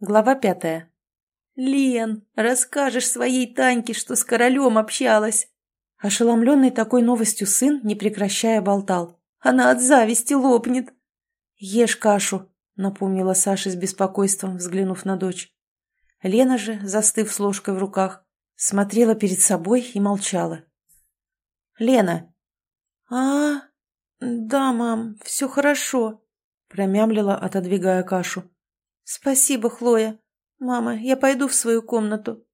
Глава пятая. «Лен, расскажешь своей Таньке, что с королем общалась!» Ошеломленный такой новостью сын, не прекращая, болтал. «Она от зависти лопнет!» «Ешь кашу!» — напомнила Саша с беспокойством, взглянув на дочь. Лена же, застыв с ложкой в руках, смотрела перед собой и молчала. «Лена!» «А, да, мам, все хорошо», — промямлила, отодвигая кашу. «Спасибо, Хлоя. Мама, я пойду в свою комнату».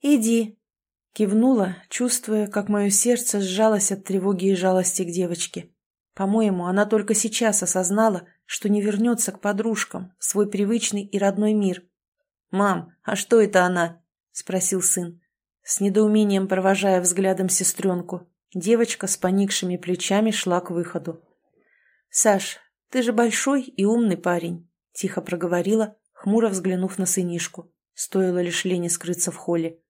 «Иди», — кивнула, чувствуя, как мое сердце сжалось от тревоги и жалости к девочке. По-моему, она только сейчас осознала, что не вернется к подружкам в свой привычный и родной мир. «Мам, а что это она?» — спросил сын, с недоумением провожая взглядом сестренку. Девочка с поникшими плечами шла к выходу. «Саш, ты же большой и умный парень тихо проговорила, хмуро взглянув на сынишку. Стоило лишь Лене скрыться в холле.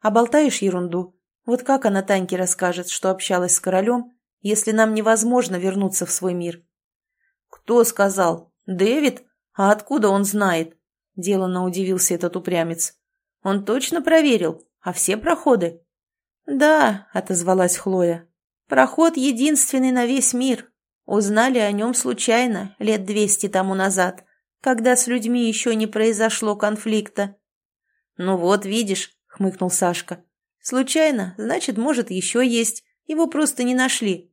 «А болтаешь ерунду? Вот как она Таньке расскажет, что общалась с королем, если нам невозможно вернуться в свой мир?» «Кто сказал? Дэвид? А откуда он знает?» Деланно удивился этот упрямец. «Он точно проверил? А все проходы?» «Да», — отозвалась Хлоя. «Проход единственный на весь мир. Узнали о нем случайно, лет двести тому назад когда с людьми еще не произошло конфликта. «Ну вот, видишь», — хмыкнул Сашка. «Случайно, значит, может, еще есть. Его просто не нашли.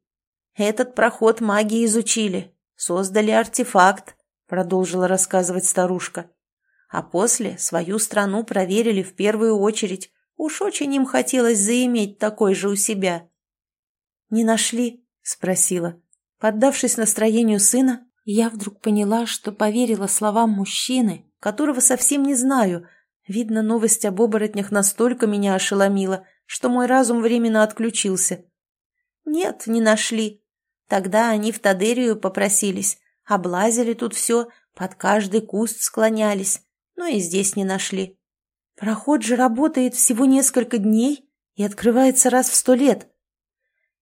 Этот проход магии изучили, создали артефакт», — продолжила рассказывать старушка. «А после свою страну проверили в первую очередь. Уж очень им хотелось заиметь такой же у себя». «Не нашли?» — спросила. Поддавшись настроению сына, я вдруг поняла, что поверила словам мужчины, которого совсем не знаю. Видно, новость об оборотнях настолько меня ошеломила, что мой разум временно отключился. Нет, не нашли. Тогда они в Тадерию попросились, облазили тут все, под каждый куст склонялись, но и здесь не нашли. Проход же работает всего несколько дней и открывается раз в сто лет.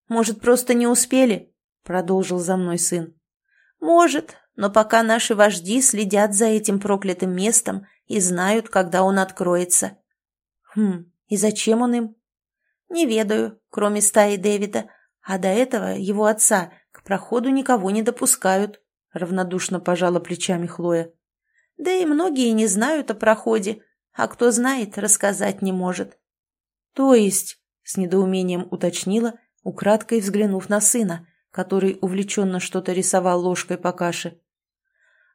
Может, просто не успели? Продолжил за мной сын. «Может, но пока наши вожди следят за этим проклятым местом и знают, когда он откроется». «Хм, и зачем он им?» «Не ведаю, кроме стаи Дэвида, а до этого его отца к проходу никого не допускают», — равнодушно пожала плечами Хлоя. «Да и многие не знают о проходе, а кто знает, рассказать не может». «То есть?» — с недоумением уточнила, украдкой взглянув на сына, который увлеченно что-то рисовал ложкой по каше.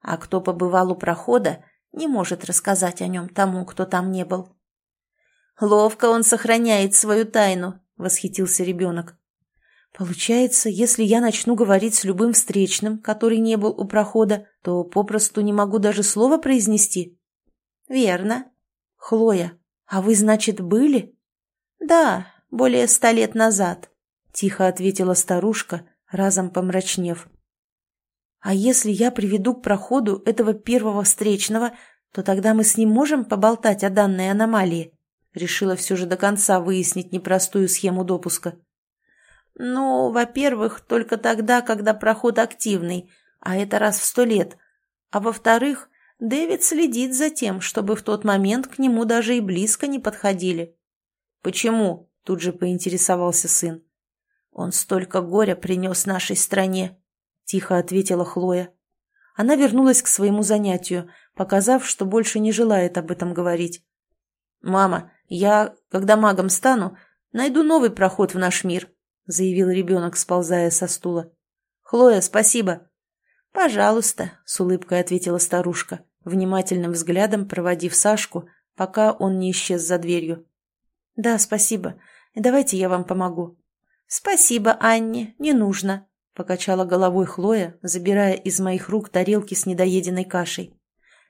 А кто побывал у прохода, не может рассказать о нем тому, кто там не был. «Ловко он сохраняет свою тайну», — восхитился ребенок. «Получается, если я начну говорить с любым встречным, который не был у прохода, то попросту не могу даже слова произнести?» «Верно». «Хлоя, а вы, значит, были?» «Да, более ста лет назад», — тихо ответила старушка, разом помрачнев. «А если я приведу к проходу этого первого встречного, то тогда мы с ним можем поболтать о данной аномалии?» Решила все же до конца выяснить непростую схему допуска. «Ну, во-первых, только тогда, когда проход активный, а это раз в сто лет. А во-вторых, Дэвид следит за тем, чтобы в тот момент к нему даже и близко не подходили». «Почему?» – тут же поинтересовался сын. «Он столько горя принес нашей стране», — тихо ответила Хлоя. Она вернулась к своему занятию, показав, что больше не желает об этом говорить. «Мама, я, когда магом стану, найду новый проход в наш мир», — заявил ребенок, сползая со стула. «Хлоя, спасибо». «Пожалуйста», — с улыбкой ответила старушка, внимательным взглядом проводив Сашку, пока он не исчез за дверью. «Да, спасибо. Давайте я вам помогу». «Спасибо, Анне, не нужно», — покачала головой Хлоя, забирая из моих рук тарелки с недоеденной кашей.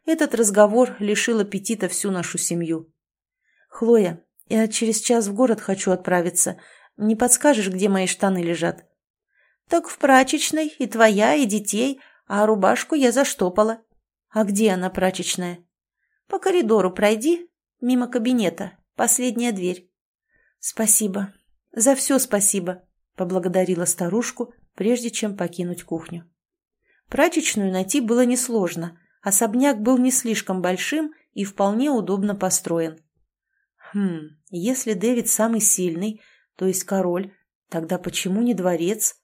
Этот разговор лишил аппетита всю нашу семью. «Хлоя, я через час в город хочу отправиться. Не подскажешь, где мои штаны лежат?» «Так в прачечной, и твоя, и детей, а рубашку я заштопала». «А где она, прачечная?» «По коридору пройди, мимо кабинета, последняя дверь». «Спасибо. «За все спасибо», — поблагодарила старушку, прежде чем покинуть кухню. Прачечную найти было несложно. Особняк был не слишком большим и вполне удобно построен. Хм, если Дэвид самый сильный, то есть король, тогда почему не дворец?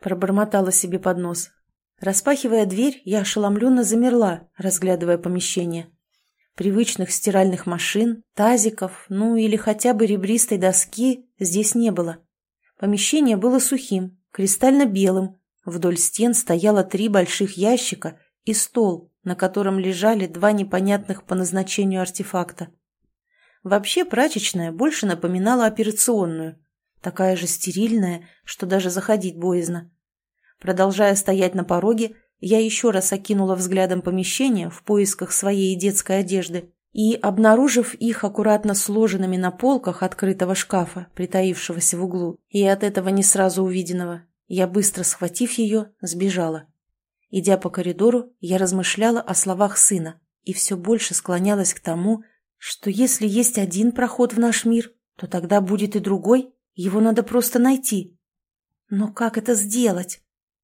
Пробормотала себе под нос. Распахивая дверь, я ошеломленно замерла, разглядывая помещение. Привычных стиральных машин, тазиков, ну или хотя бы ребристой доски здесь не было. Помещение было сухим, кристально белым. Вдоль стен стояло три больших ящика и стол, на котором лежали два непонятных по назначению артефакта. Вообще прачечная больше напоминала операционную, такая же стерильная, что даже заходить боязно. Продолжая стоять на пороге, я еще раз окинула взглядом помещение в поисках своей детской одежды и, обнаружив их аккуратно сложенными на полках открытого шкафа, притаившегося в углу, и от этого не сразу увиденного, я, быстро схватив ее, сбежала. Идя по коридору, я размышляла о словах сына и все больше склонялась к тому, что если есть один проход в наш мир, то тогда будет и другой, его надо просто найти. Но как это сделать?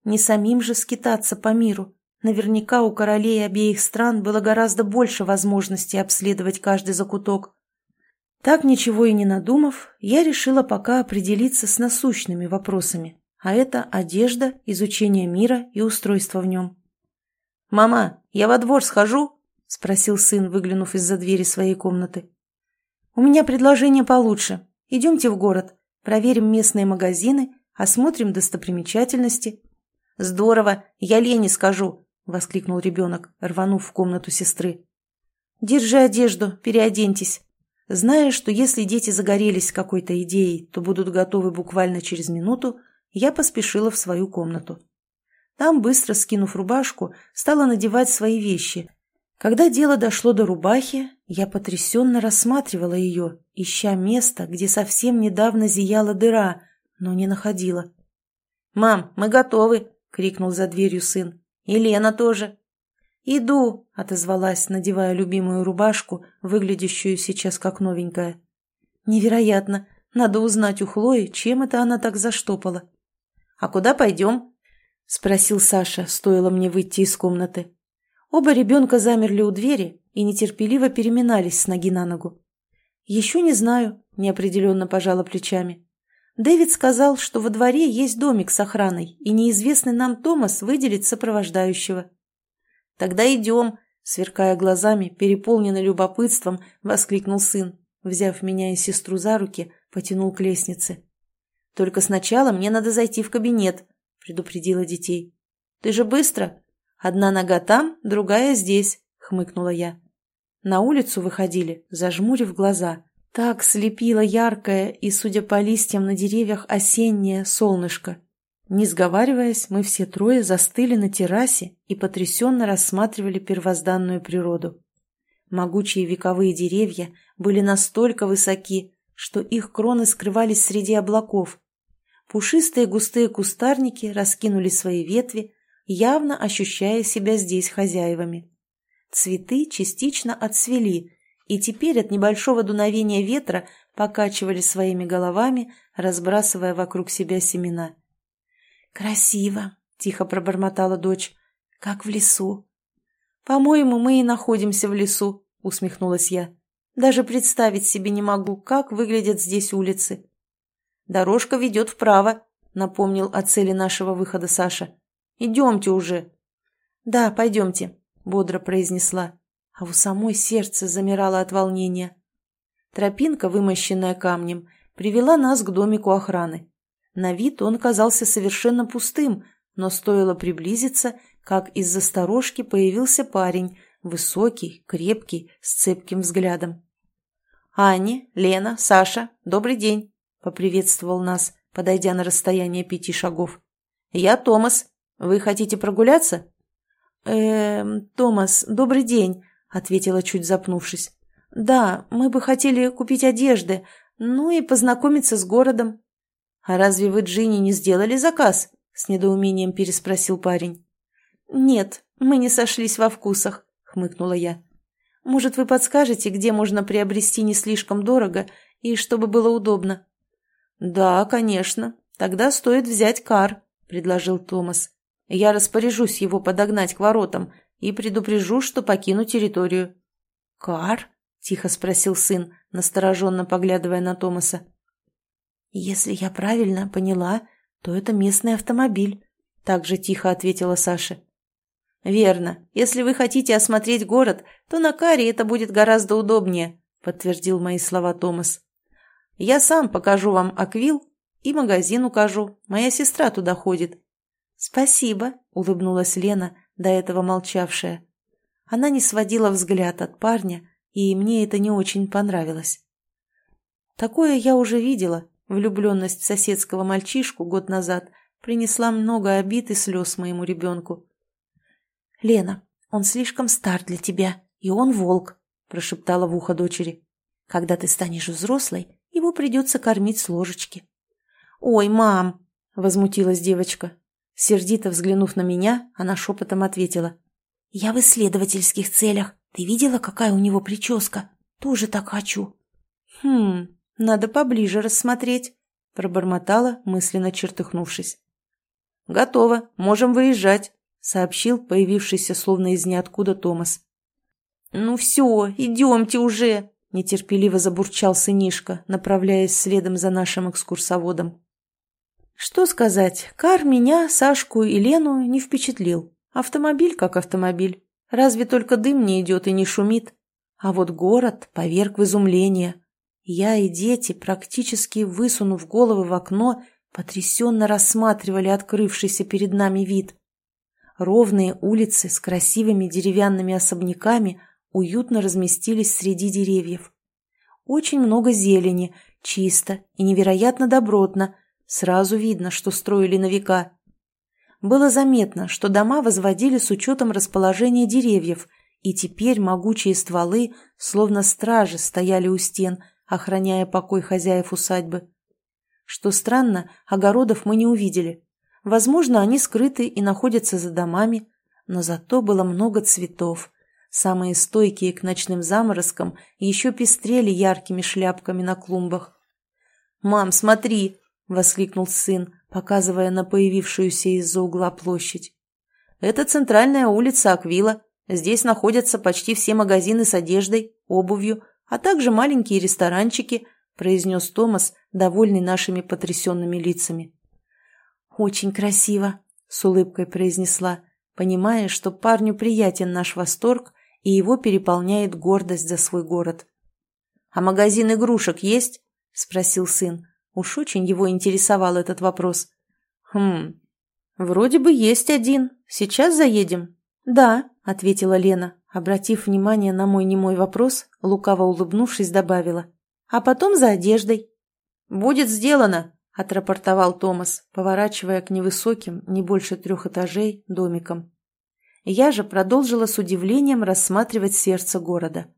Не самим же скитаться по миру. Наверняка у королей обеих стран было гораздо больше возможностей обследовать каждый закуток. Так ничего и не надумав, я решила пока определиться с насущными вопросами, а это одежда, изучение мира и устройство в нем. «Мама, я во двор схожу?» – спросил сын, выглянув из-за двери своей комнаты. «У меня предложение получше. Идемте в город, проверим местные магазины, осмотрим достопримечательности». «Здорово, я Лене скажу», — воскликнул ребенок, рванув в комнату сестры. «Держи одежду, переоденьтесь. Зная, что если дети загорелись какой-то идеей, то будут готовы буквально через минуту, я поспешила в свою комнату. Там, быстро скинув рубашку, стала надевать свои вещи. Когда дело дошло до рубахи, я потрясенно рассматривала ее, ища место, где совсем недавно зияла дыра, но не находила. «Мам, мы готовы!» — крикнул за дверью сын. «И Лена тоже». «Иду», — отозвалась, надевая любимую рубашку, выглядящую сейчас как новенькая. «Невероятно. Надо узнать у Хлои, чем это она так заштопала». «А куда пойдем?» — спросил Саша, стоило мне выйти из комнаты. Оба ребенка замерли у двери и нетерпеливо переминались с ноги на ногу. «Еще не знаю», — неопределенно пожала плечами. Дэвид сказал, что во дворе есть домик с охраной, и неизвестный нам Томас выделит сопровождающего. «Тогда идем», — сверкая глазами, переполненный любопытством, воскликнул сын, взяв меня и сестру за руки, потянул к лестнице. «Только сначала мне надо зайти в кабинет», — предупредила детей. «Ты же быстро? Одна нога там, другая здесь», — хмыкнула я. На улицу выходили, зажмурив глаза — так слепило яркое и, судя по листьям на деревьях, осеннее солнышко. Не сговариваясь, мы все трое застыли на террасе и потрясенно рассматривали первозданную природу. Могучие вековые деревья были настолько высоки, что их кроны скрывались среди облаков. Пушистые густые кустарники раскинули свои ветви, явно ощущая себя здесь хозяевами. Цветы частично отцвели, и теперь от небольшого дуновения ветра покачивали своими головами, разбрасывая вокруг себя семена. «Красиво!» — тихо пробормотала дочь. «Как в лесу». «По-моему, мы и находимся в лесу», — усмехнулась я. «Даже представить себе не могу, как выглядят здесь улицы». «Дорожка ведет вправо», — напомнил о цели нашего выхода Саша. «Идемте уже». «Да, пойдемте», — бодро произнесла а у самой сердце замирало от волнения. Тропинка, вымощенная камнем, привела нас к домику охраны. На вид он казался совершенно пустым, но стоило приблизиться, как из-за сторожки появился парень, высокий, крепкий, с цепким взглядом. «Ани, Лена, Саша, добрый день!» — поприветствовал нас, подойдя на расстояние пяти шагов. «Я Томас. Вы хотите прогуляться?» «Эм, Томас, добрый день. — ответила, чуть запнувшись. «Да, мы бы хотели купить одежды, ну и познакомиться с городом». «А разве вы, Джинни, не сделали заказ?» — с недоумением переспросил парень. «Нет, мы не сошлись во вкусах», — хмыкнула я. «Может, вы подскажете, где можно приобрести не слишком дорого и чтобы было удобно?» «Да, конечно. Тогда стоит взять кар», — предложил Томас. «Я распоряжусь его подогнать к воротам, и предупрежу, что покину территорию». «Кар?» — тихо спросил сын, настороженно поглядывая на Томаса. «Если я правильно поняла, то это местный автомобиль», — также тихо ответила Саша. «Верно. Если вы хотите осмотреть город, то на каре это будет гораздо удобнее», — подтвердил мои слова Томас. «Я сам покажу вам Аквил и магазин укажу. Моя сестра туда ходит». «Спасибо», — улыбнулась Лена, до этого молчавшая. Она не сводила взгляд от парня, и мне это не очень понравилось. Такое я уже видела. Влюбленность в соседского мальчишку год назад принесла много обид и слез моему ребенку. «Лена, он слишком стар для тебя, и он волк», – прошептала в ухо дочери. «Когда ты станешь взрослой, его придется кормить с ложечки». «Ой, мам!» – возмутилась девочка. Сердито взглянув на меня, она шепотом ответила. «Я в исследовательских целях. Ты видела, какая у него прическа? Тоже так хочу». «Хм, надо поближе рассмотреть», – пробормотала, мысленно чертыхнувшись. «Готово, можем выезжать», — сообщил появившийся словно из ниоткуда Томас. «Ну все, идемте уже!» — нетерпеливо забурчал сынишка, направляясь следом за нашим экскурсоводом. Что сказать, Кар меня, Сашку и Лену не впечатлил. Автомобиль как автомобиль. Разве только дым не идет и не шумит. А вот город поверг в изумление. Я и дети, практически высунув головы в окно, потрясенно рассматривали открывшийся перед нами вид. Ровные улицы с красивыми деревянными особняками уютно разместились среди деревьев. Очень много зелени, чисто и невероятно добротно, сразу видно, что строили на века. Было заметно, что дома возводили с учетом расположения деревьев, и теперь могучие стволы, словно стражи, стояли у стен, охраняя покой хозяев усадьбы. Что странно, огородов мы не увидели. Возможно, они скрыты и находятся за домами, но зато было много цветов. Самые стойкие к ночным заморозкам еще пестрели яркими шляпками на клумбах. «Мам, смотри!» — воскликнул сын, показывая на появившуюся из-за угла площадь. «Это центральная улица Аквила. Здесь находятся почти все магазины с одеждой, обувью, а также маленькие ресторанчики», — произнес Томас, довольный нашими потрясенными лицами. «Очень красиво», — с улыбкой произнесла, понимая, что парню приятен наш восторг, и его переполняет гордость за свой город. «А магазин игрушек есть?» — спросил сын. Уж очень его интересовал этот вопрос. «Хм, вроде бы есть один. Сейчас заедем?» «Да», — ответила Лена, обратив внимание на мой немой вопрос, лукаво улыбнувшись, добавила. «А потом за одеждой». «Будет сделано», отрапортовал Томас, поворачивая к невысоким, не больше трех этажей, домикам. Я же продолжила с удивлением рассматривать сердце города.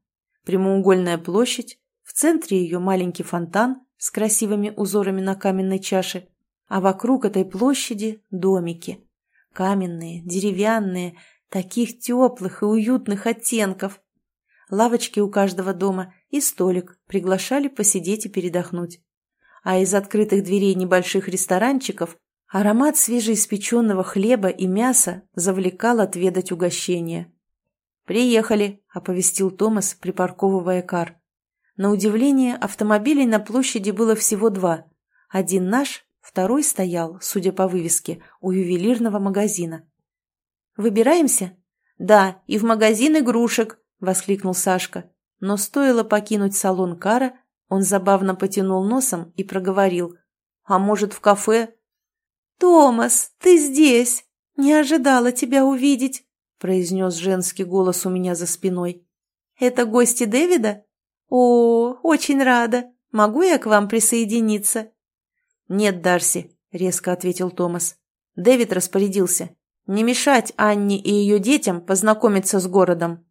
Прямоугольная площадь, в центре ее маленький фонтан с красивыми узорами на каменной чаше, а вокруг этой площади домики. Каменные, деревянные, таких теплых и уютных оттенков. Лавочки у каждого дома и столик приглашали посидеть и передохнуть а из открытых дверей небольших ресторанчиков аромат свежеиспеченного хлеба и мяса завлекал отведать угощение. «Приехали», — оповестил Томас, припарковывая кар. На удивление, автомобилей на площади было всего два. Один наш, второй стоял, судя по вывеске, у ювелирного магазина. «Выбираемся?» «Да, и в магазин игрушек», — воскликнул Сашка. Но стоило покинуть салон кара, он забавно потянул носом и проговорил. «А может, в кафе?» «Томас, ты здесь! Не ожидала тебя увидеть!» произнес женский голос у меня за спиной. «Это гости Дэвида? О, очень рада! Могу я к вам присоединиться?» «Нет, Дарси», — резко ответил Томас. Дэвид распорядился. «Не мешать Анне и ее детям познакомиться с городом.